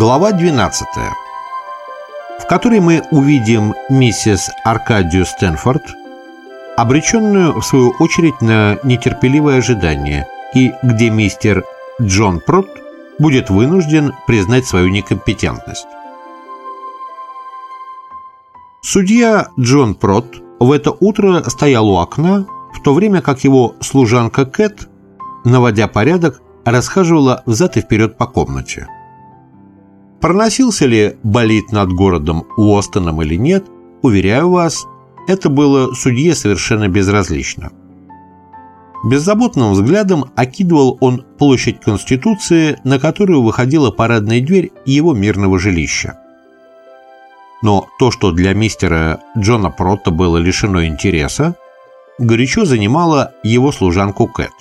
Глава 12, в которой мы увидим миссис Аркадию Стэнфорд, обреченную, в свою очередь, на нетерпеливое ожидание, и где мистер Джон Прот будет вынужден признать свою некомпетентность. Судья Джон Прот в это утро стоял у окна, в то время как его служанка Кэт, наводя порядок, расхаживала взад и вперед по комнате. Проносился ли болит над городом Уостоном или нет, уверяю вас, это было судье совершенно безразлично. Беззаботным взглядом окидывал он площадь Конституции, на которую выходила парадная дверь его мирного жилища. Но то, что для мистера Джона Протта было лишено интереса, горячо занимало его служанку Кэт.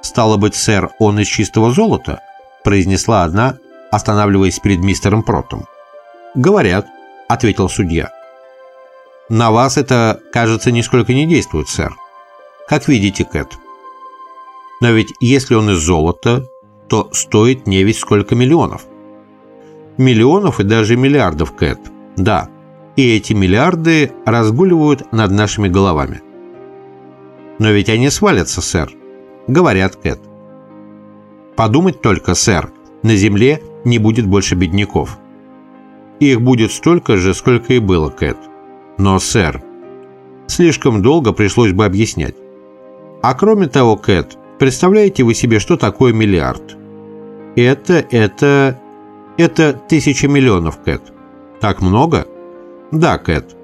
«Стало быть, сэр, он из чистого золота?» – произнесла одна, останавливаясь перед мистером Протом. «Говорят», – ответил судья. «На вас это, кажется, нисколько не действует, сэр. Как видите, Кэт. Но ведь если он из золота, то стоит не ведь сколько миллионов. Миллионов и даже миллиардов, Кэт. Да, и эти миллиарды разгуливают над нашими головами. Но ведь они свалятся, сэр. Говорят, Кэт. Подумать только, сэр, на земле не будет больше бедняков. Их будет столько же, сколько и было, Кэт. Но, сэр, слишком долго пришлось бы объяснять. А кроме того, Кэт, представляете вы себе, что такое миллиард? Это, это, это тысяча миллионов, Кэт. Так много? Да, Кэт.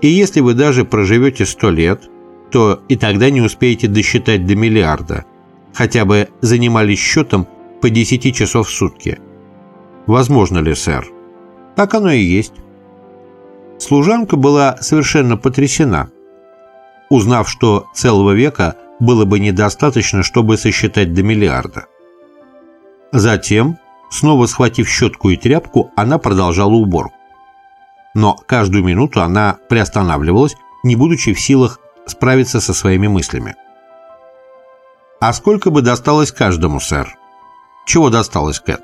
И если вы даже проживете сто лет, то и тогда не успеете досчитать до миллиарда. Хотя бы занимались счетом по 10 часов в сутки. Возможно ли, сэр? Так оно и есть. Служанка была совершенно потрясена, узнав, что целого века было бы недостаточно, чтобы сосчитать до миллиарда. Затем, снова схватив щетку и тряпку, она продолжала уборку. Но каждую минуту она приостанавливалась, не будучи в силах справиться со своими мыслями. «А сколько бы досталось каждому, сэр?» «Чего досталось, Кэт?»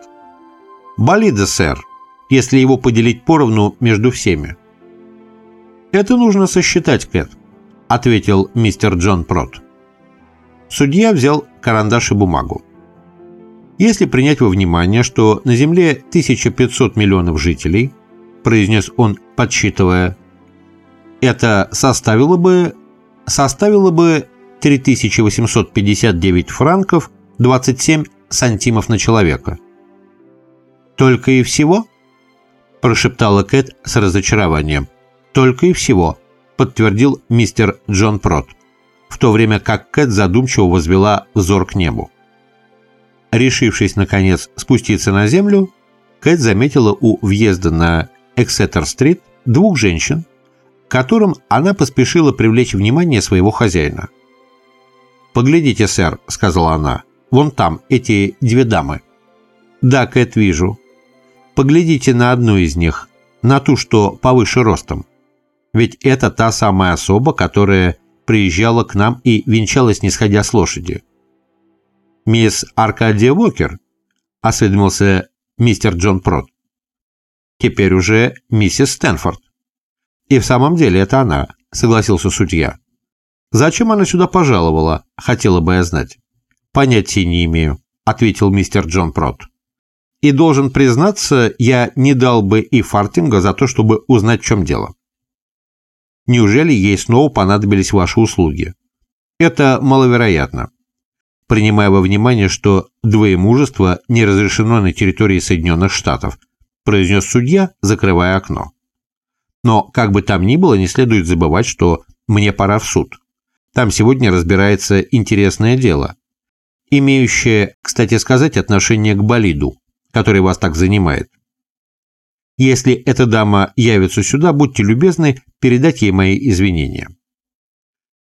«Болида, сэр, если его поделить поровну между всеми». «Это нужно сосчитать, Кэт», — ответил мистер Джон Прот. Судья взял карандаш и бумагу. Если принять во внимание, что на Земле 1500 миллионов жителей, произнес он, подсчитывая, это составило бы, составило бы 3859 франков 27 сантимов на человека. «Только и всего?» – прошептала Кэт с разочарованием. «Только и всего», – подтвердил мистер Джон Прот в то время как Кэт задумчиво возвела взор к небу. Решившись, наконец, спуститься на землю, Кэт заметила у въезда на Эксетер-стрит двух женщин, которым она поспешила привлечь внимание своего хозяина. «Поглядите, сэр», — сказала она, — «вон там, эти две дамы». «Да, Кэт, вижу. Поглядите на одну из них, на ту, что повыше ростом. Ведь это та самая особа, которая приезжала к нам и венчалась, не сходя с лошади. «Мисс Аркадия Уокер?» — осведомился мистер Джон Прот. «Теперь уже миссис Стэнфорд». «И в самом деле это она», — согласился судья. «Зачем она сюда пожаловала, хотела бы я знать». «Понятия не имею», — ответил мистер Джон Прот. «И должен признаться, я не дал бы и фартинга за то, чтобы узнать, в чем дело». Неужели ей снова понадобились ваши услуги? Это маловероятно. Принимая во внимание, что двоемужество не разрешено на территории Соединенных Штатов, произнес судья, закрывая окно. Но, как бы там ни было, не следует забывать, что мне пора в суд. Там сегодня разбирается интересное дело, имеющее, кстати сказать, отношение к болиду, который вас так занимает. Если эта дама явится сюда, будьте любезны передать ей мои извинения».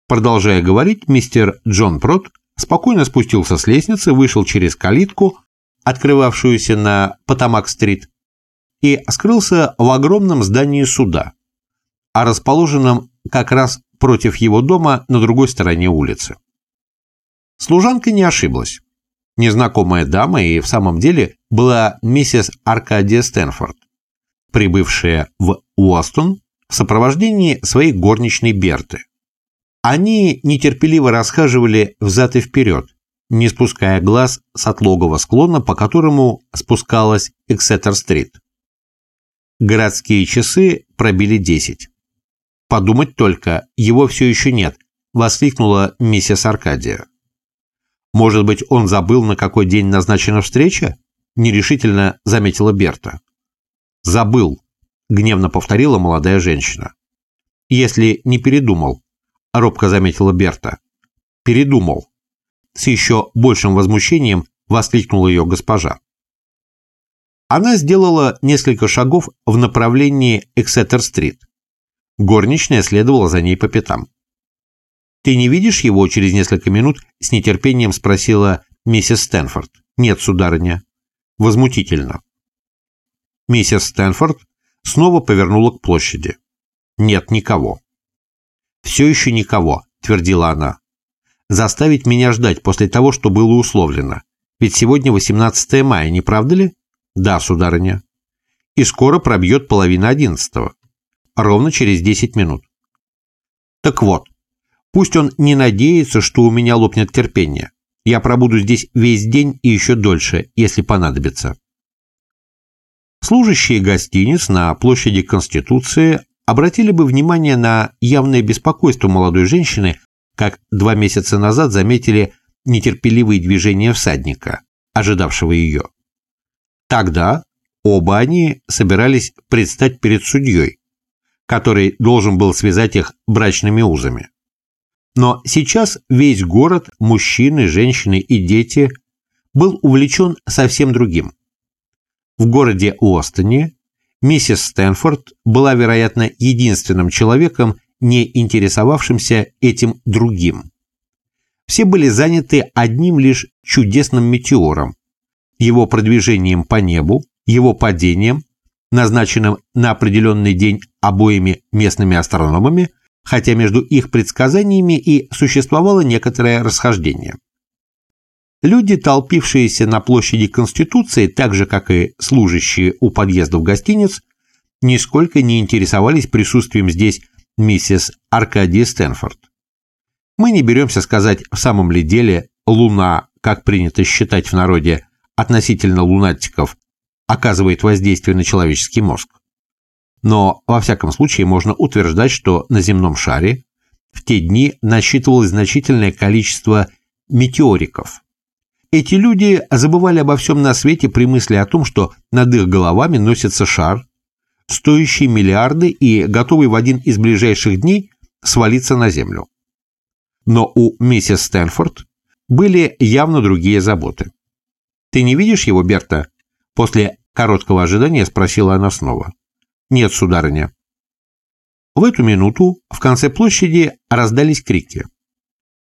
Продолжая говорить, мистер Джон Прот спокойно спустился с лестницы, вышел через калитку, открывавшуюся на Потамак-стрит, и скрылся в огромном здании суда, а расположенном как раз против его дома на другой стороне улицы. Служанка не ошиблась. Незнакомая дама и в самом деле была миссис Аркадия Стэнфорд, прибывшая в Уостон в сопровождении своей горничной Берты. Они нетерпеливо расхаживали взад и вперед, не спуская глаз с отлогого склона, по которому спускалась Эксетер-стрит. Городские часы пробили десять. «Подумать только, его все еще нет», — воскликнула миссис Аркадия. «Может быть, он забыл, на какой день назначена встреча?» — нерешительно заметила Берта. «Забыл», — гневно повторила молодая женщина. «Если не передумал», — робко заметила Берта. «Передумал». С еще большим возмущением воскликнула ее госпожа. Она сделала несколько шагов в направлении Эксетер-стрит. Горничная следовала за ней по пятам. «Ты не видишь его?» через несколько минут с нетерпением спросила миссис Стэнфорд. «Нет, сударыня». «Возмутительно». Миссис Стэнфорд снова повернула к площади. «Нет никого». «Все еще никого», — твердила она. «Заставить меня ждать после того, что было условлено. Ведь сегодня 18 мая, не правда ли?» «Да, сударыня». «И скоро пробьет половина одиннадцатого. Ровно через 10 минут». «Так вот, пусть он не надеется, что у меня лопнет терпение. Я пробуду здесь весь день и еще дольше, если понадобится». Служащие гостиниц на площади Конституции обратили бы внимание на явное беспокойство молодой женщины, как два месяца назад заметили нетерпеливые движения всадника, ожидавшего ее. Тогда оба они собирались предстать перед судьей, который должен был связать их брачными узами. Но сейчас весь город, мужчины, женщины и дети, был увлечен совсем другим. В городе Остоне Миссис Стэнфорд была, вероятно, единственным человеком, не интересовавшимся этим другим. Все были заняты одним лишь чудесным метеором, его продвижением по небу, его падением, назначенным на определенный день обоими местными астрономами, хотя между их предсказаниями и существовало некоторое расхождение. Люди, толпившиеся на площади Конституции, так же, как и служащие у подъездов гостиниц, нисколько не интересовались присутствием здесь миссис Аркадии Стэнфорд. Мы не беремся сказать, в самом ли деле Луна, как принято считать в народе, относительно лунатиков, оказывает воздействие на человеческий мозг. Но, во всяком случае, можно утверждать, что на земном шаре в те дни насчитывалось значительное количество метеориков, эти люди забывали обо всем на свете при мысли о том, что над их головами носится шар, стоящий миллиарды и готовый в один из ближайших дней свалиться на землю. Но у миссис Стэнфорд были явно другие заботы. «Ты не видишь его, Берта?» После короткого ожидания спросила она снова. «Нет, сударыня». В эту минуту в конце площади раздались крики.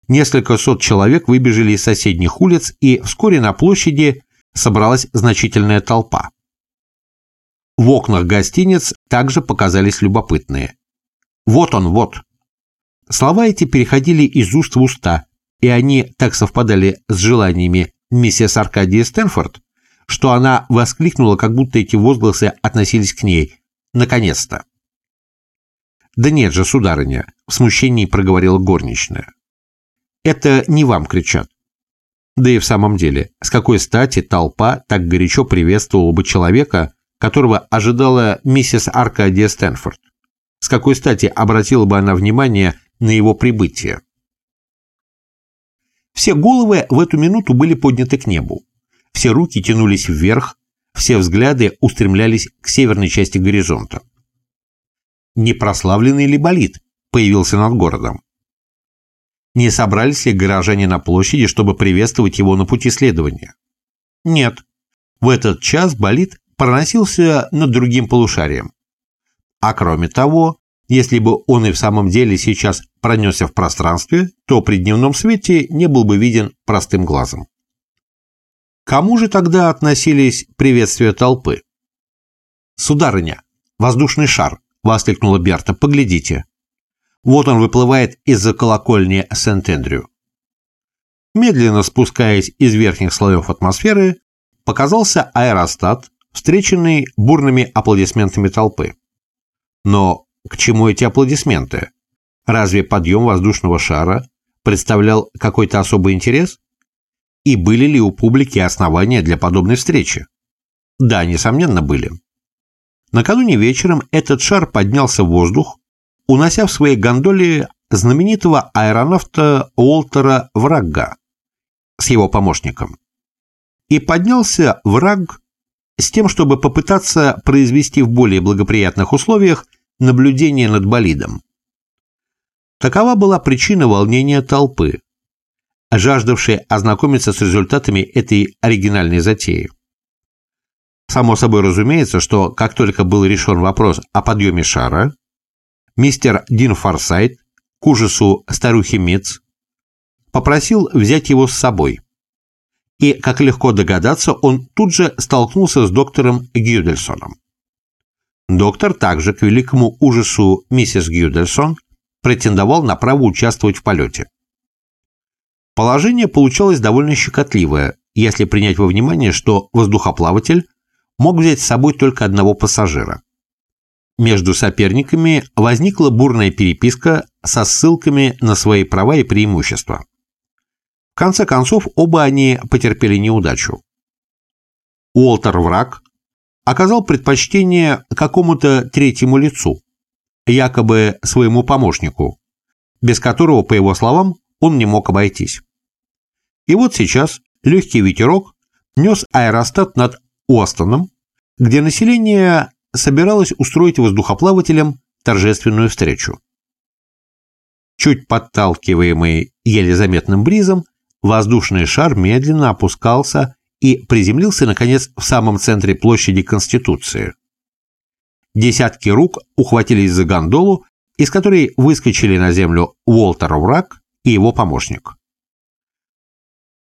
Несколько сот человек выбежали из соседних улиц, и вскоре на площади собралась значительная толпа. В окнах гостиниц также показались любопытные. «Вот он, вот!» Слова эти переходили из уст в уста, и они так совпадали с желаниями миссис Аркадии Стэнфорд, что она воскликнула, как будто эти возгласы относились к ней. «Наконец-то!» «Да нет же, сударыня!» — в смущении проговорила горничная. Это не вам кричат. Да и в самом деле, с какой стати толпа так горячо приветствовала бы человека, которого ожидала миссис Аркадия Стэнфорд? С какой стати обратила бы она внимание на его прибытие? Все головы в эту минуту были подняты к небу. Все руки тянулись вверх, все взгляды устремлялись к северной части горизонта. Непрославленный ли болид появился над городом? Не собрались ли горожане на площади, чтобы приветствовать его на пути следования? Нет. В этот час болид проносился над другим полушарием. А кроме того, если бы он и в самом деле сейчас пронесся в пространстве, то при дневном свете не был бы виден простым глазом. Кому же тогда относились приветствия толпы? «Сударыня, воздушный шар!» — воскликнула Берта. «Поглядите!» Вот он выплывает из-за колокольни Сент-Эндрю. медленно спускаясь из верхних слоев атмосферы, показался аэростат, встреченный бурными аплодисментами толпы. Но к чему эти аплодисменты? Разве подъем воздушного шара представлял какой-то особый интерес? И были ли у публики основания для подобной встречи? Да, несомненно, были. Накануне вечером этот шар поднялся в воздух, унося в своей гондоле знаменитого аэронавта Уолтера Врагга с его помощником. И поднялся Враг с тем, чтобы попытаться произвести в более благоприятных условиях наблюдение над болидом. Такова была причина волнения толпы, жаждавшей ознакомиться с результатами этой оригинальной затеи. Само собой разумеется, что как только был решен вопрос о подъеме шара, мистер Дин Форсайт, к ужасу старухи Митц, попросил взять его с собой. И, как легко догадаться, он тут же столкнулся с доктором Гюдельсоном. Доктор также, к великому ужасу миссис Гюдельсон, претендовал на право участвовать в полете. Положение получалось довольно щекотливое, если принять во внимание, что воздухоплаватель мог взять с собой только одного пассажира. Между соперниками возникла бурная переписка со ссылками на свои права и преимущества. В конце концов, оба они потерпели неудачу. Уолтер Враг оказал предпочтение какому-то третьему лицу, якобы своему помощнику, без которого, по его словам, он не мог обойтись. И вот сейчас легкий ветерок нес аэростат над Остоном, где население собиралось устроить воздухоплавателям торжественную встречу. Чуть подталкиваемый еле заметным бризом, воздушный шар медленно опускался и приземлился, наконец, в самом центре площади Конституции. Десятки рук ухватились за гондолу, из которой выскочили на землю Уолтер Враг и его помощник.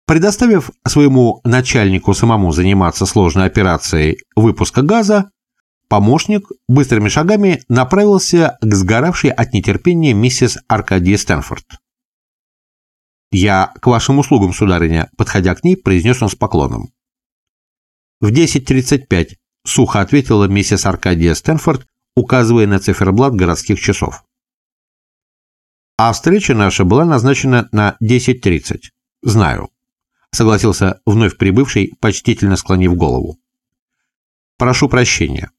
Предоставив своему начальнику самому заниматься сложной операцией выпуска газа, помощник быстрыми шагами направился к сгоравшей от нетерпения миссис Аркадии Стэнфорд. «Я к вашим услугам, сударыня», подходя к ней, произнес он с поклоном. «В 10.35», — сухо ответила миссис Аркадия Стэнфорд, указывая на циферблат городских часов. «А встреча наша была назначена на 10.30. Знаю согласился вновь прибывший, почтительно склонив голову. Прошу прощения.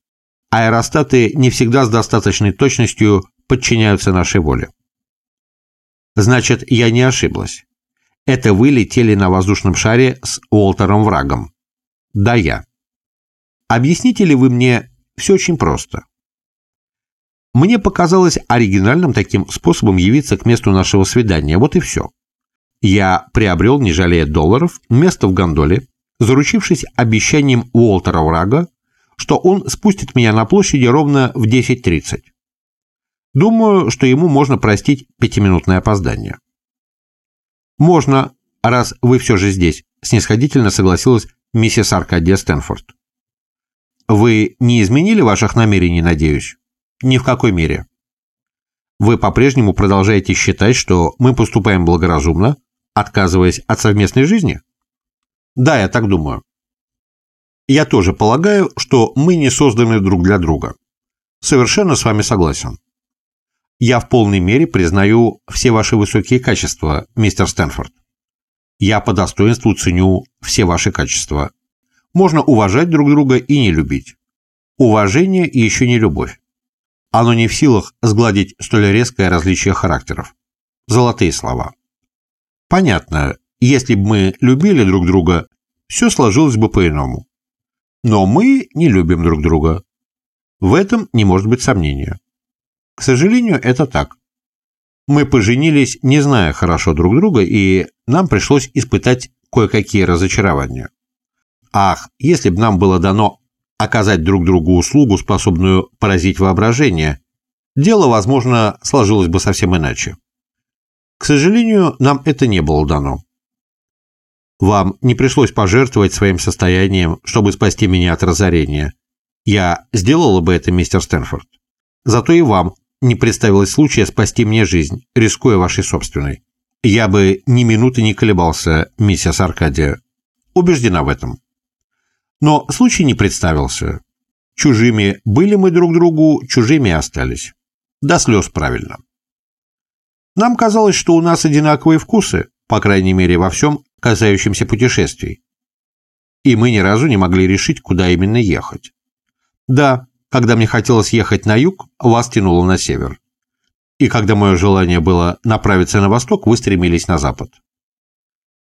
Аэростаты не всегда с достаточной точностью подчиняются нашей воле. Значит, я не ошиблась. Это вы летели на воздушном шаре с Уолтером Врагом. Да, я. Объясните ли вы мне все очень просто? Мне показалось оригинальным таким способом явиться к месту нашего свидания. Вот и все я приобрел, не жалея долларов, место в гондоле, заручившись обещанием Уолтера Врага, что он спустит меня на площади ровно в 10.30. Думаю, что ему можно простить пятиминутное опоздание. «Можно, раз вы все же здесь», – снисходительно согласилась миссис Аркадия Стэнфорд. «Вы не изменили ваших намерений, надеюсь?» «Ни в какой мере». «Вы по-прежнему продолжаете считать, что мы поступаем благоразумно, отказываясь от совместной жизни? Да, я так думаю. Я тоже полагаю, что мы не созданы друг для друга. Совершенно с вами согласен. Я в полной мере признаю все ваши высокие качества, мистер Стэнфорд. Я по достоинству ценю все ваши качества. Можно уважать друг друга и не любить. Уважение еще не любовь. Оно не в силах сгладить столь резкое различие характеров. Золотые слова. Понятно, если бы мы любили друг друга, все сложилось бы по-иному. Но мы не любим друг друга. В этом не может быть сомнения. К сожалению, это так. Мы поженились, не зная хорошо друг друга, и нам пришлось испытать кое-какие разочарования. Ах, если бы нам было дано оказать друг другу услугу, способную поразить воображение, дело, возможно, сложилось бы совсем иначе. К сожалению, нам это не было дано. Вам не пришлось пожертвовать своим состоянием, чтобы спасти меня от разорения. Я сделала бы это, мистер Стэнфорд. Зато и вам не представилось случая спасти мне жизнь, рискуя вашей собственной. Я бы ни минуты не колебался, миссис Аркадия. Убеждена в этом. Но случай не представился. Чужими были мы друг другу, чужими остались. До слез правильно. Нам казалось, что у нас одинаковые вкусы, по крайней мере во всем, касающемся путешествий. И мы ни разу не могли решить, куда именно ехать. Да, когда мне хотелось ехать на юг, вас тянуло на север. И когда мое желание было направиться на восток, вы стремились на запад.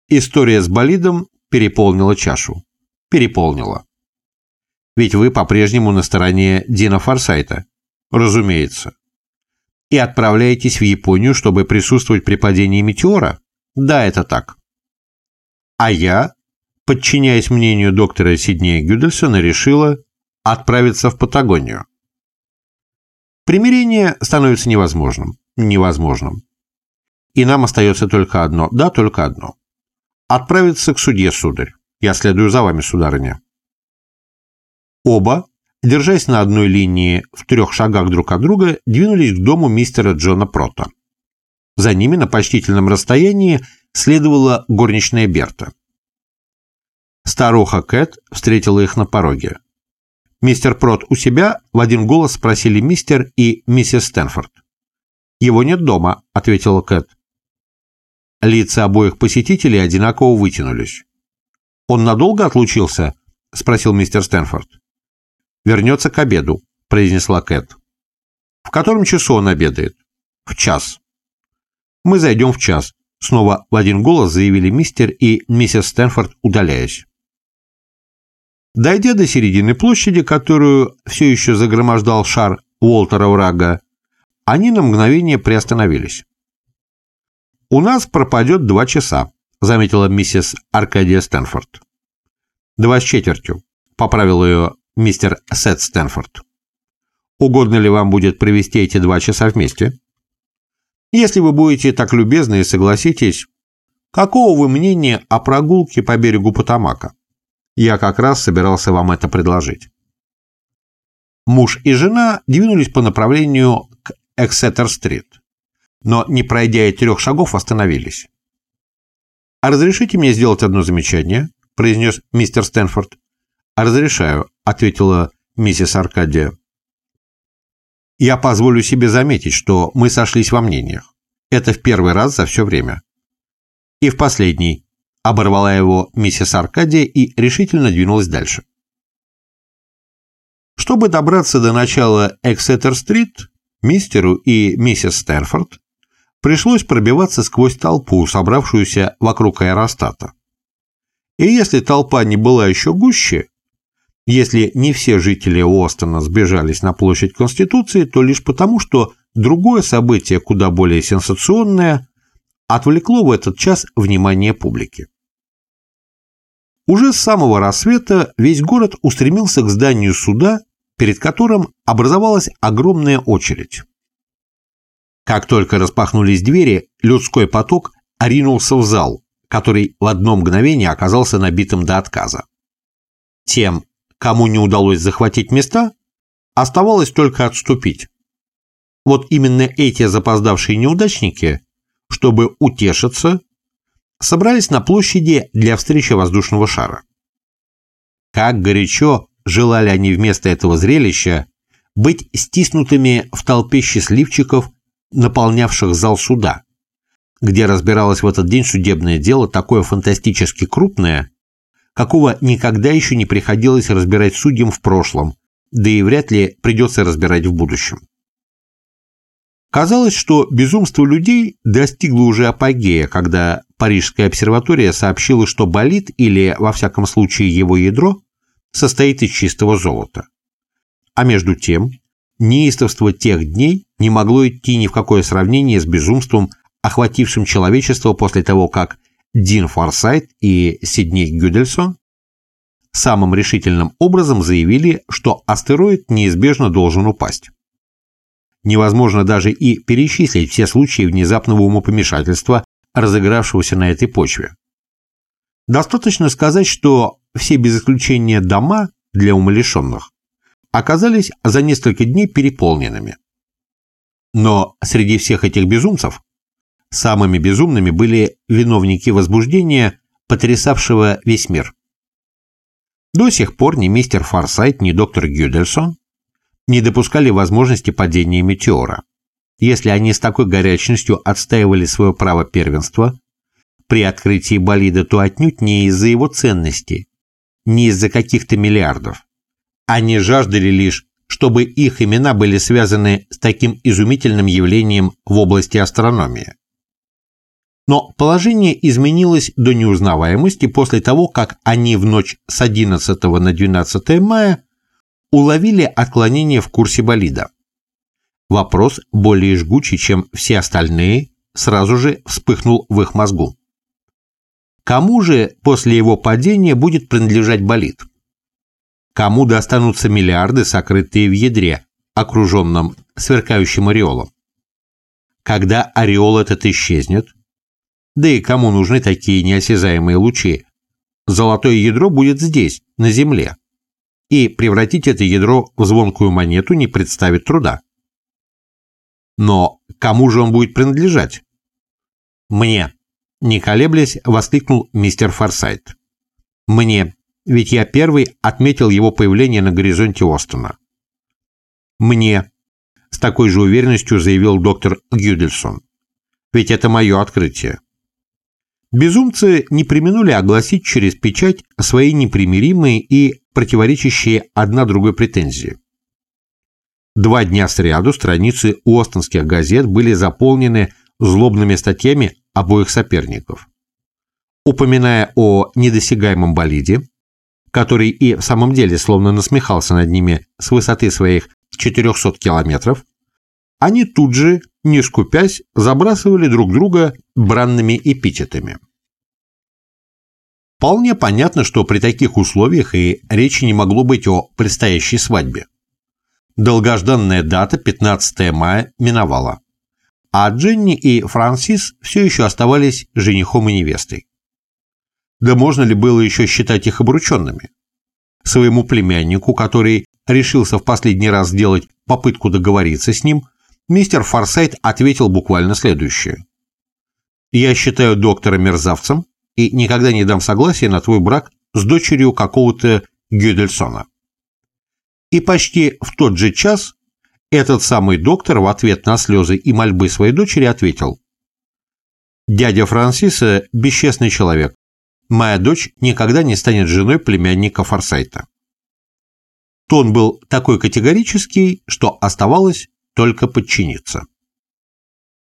История с болидом переполнила чашу. Переполнила. Ведь вы по-прежнему на стороне Дина Форсайта. Разумеется. И отправляетесь в Японию, чтобы присутствовать при падении метеора? Да, это так. А я, подчиняясь мнению доктора Сиднея Гюдельсона, решила отправиться в Патагонию. Примирение становится невозможным. Невозможным. И нам остается только одно. Да, только одно. Отправиться к судье, сударь. Я следую за вами, сударыня. Оба, держась на одной линии в трех шагах друг от друга, двинулись к дому мистера Джона Прота. За ними на почтительном расстоянии следовала горничная Берта. Старуха Кэт встретила их на пороге. «Мистер Прот у себя?» – в один голос спросили мистер и миссис Стэнфорд. «Его нет дома», – ответила Кэт. Лица обоих посетителей одинаково вытянулись. «Он надолго отлучился?» – спросил мистер Стэнфорд. «Вернется к обеду», – произнесла Кэт. «В котором часу он обедает?» «В час». «Мы зайдем в час», – снова в один голос заявили мистер и миссис Стэнфорд, удаляясь. Дойдя до середины площади, которую все еще загромождал шар Уолтера Урага, они на мгновение приостановились. «У нас пропадет два часа», — заметила миссис Аркадия Стэнфорд. «Два с четвертью», — поправил ее мистер Сет Стэнфорд. «Угодно ли вам будет провести эти два часа вместе?» «Если вы будете так любезны и согласитесь, какого вы мнения о прогулке по берегу Потамака?» Я как раз собирался вам это предложить. Муж и жена двинулись по направлению к Эксетер-стрит, но, не пройдя и трех шагов, остановились. «А разрешите мне сделать одно замечание?» – произнес мистер Стэнфорд. «Разрешаю», – ответила миссис Аркадия. «Я позволю себе заметить, что мы сошлись во мнениях. Это в первый раз за все время. И в последний, Оборвала его миссис Аркадия и решительно двинулась дальше. Чтобы добраться до начала Эксетер-стрит, мистеру и миссис Стерфорд пришлось пробиваться сквозь толпу, собравшуюся вокруг аэростата. И если толпа не была еще гуще, если не все жители Остона сбежались на площадь Конституции, то лишь потому, что другое событие, куда более сенсационное, отвлекло в этот час внимание публики. Уже с самого рассвета весь город устремился к зданию суда, перед которым образовалась огромная очередь. Как только распахнулись двери, людской поток оринулся в зал, который в одно мгновение оказался набитым до отказа. Тем, кому не удалось захватить места, оставалось только отступить. Вот именно эти запоздавшие неудачники, чтобы утешиться, собрались на площади для встречи воздушного шара. Как горячо желали они вместо этого зрелища быть стиснутыми в толпе счастливчиков, наполнявших зал суда, где разбиралось в этот день судебное дело такое фантастически крупное, какого никогда еще не приходилось разбирать судьям в прошлом, да и вряд ли придется разбирать в будущем. Казалось, что безумство людей достигло уже апогея, когда Парижская обсерватория сообщила, что болид, или, во всяком случае, его ядро, состоит из чистого золота. А между тем, неистовство тех дней не могло идти ни в какое сравнение с безумством, охватившим человечество после того, как Дин Форсайт и Сидней Гюдельсон самым решительным образом заявили, что астероид неизбежно должен упасть невозможно даже и перечислить все случаи внезапного умопомешательства, разыгравшегося на этой почве. Достаточно сказать, что все без исключения дома для умалишенных оказались за несколько дней переполненными. Но среди всех этих безумцев Самыми безумными были виновники возбуждения, потрясавшего весь мир. До сих пор ни мистер Форсайт, ни доктор Гюдельсон не допускали возможности падения метеора. Если они с такой горячностью отстаивали свое право первенства при открытии болида, то отнюдь не из-за его ценности, не из-за каких-то миллиардов. Они жаждали лишь, чтобы их имена были связаны с таким изумительным явлением в области астрономии. Но положение изменилось до неузнаваемости после того, как они в ночь с 11 на 12 мая уловили отклонение в курсе болида. Вопрос, более жгучий, чем все остальные, сразу же вспыхнул в их мозгу. Кому же после его падения будет принадлежать болид? Кому достанутся миллиарды, сокрытые в ядре, окруженном сверкающим ореолом? Когда ореол этот исчезнет, да и кому нужны такие неосязаемые лучи? Золотое ядро будет здесь, на Земле. И превратить это ядро в звонкую монету не представит труда. Но кому же он будет принадлежать? Мне. Не колеблясь, воскликнул мистер Форсайт. Мне, ведь я первый отметил его появление на горизонте Остона. Мне, с такой же уверенностью заявил доктор Гюдельсон. Ведь это мое открытие. Безумцы не применули огласить через печать свои непримиримые и противоречащие одна другой претензии. Два дня сряду страницы уостонских газет были заполнены злобными статьями обоих соперников. Упоминая о недосягаемом болиде, который и в самом деле словно насмехался над ними с высоты своих 400 километров, они тут же, не скупясь, забрасывали друг друга бранными эпитетами. Вполне понятно, что при таких условиях и речи не могло быть о предстоящей свадьбе. Долгожданная дата 15 мая миновала, а Дженни и Франсис все еще оставались женихом и невестой. Да можно ли было еще считать их обрученными? Своему племяннику, который решился в последний раз сделать попытку договориться с ним, мистер Форсайт ответил буквально следующее. «Я считаю доктора мерзавцем и никогда не дам согласия на твой брак с дочерью какого-то Гюдельсона». И почти в тот же час этот самый доктор в ответ на слезы и мольбы своей дочери ответил. «Дядя Франсиса – бесчестный человек. Моя дочь никогда не станет женой племянника Форсайта». Тон был такой категорический, что оставалось только подчиниться.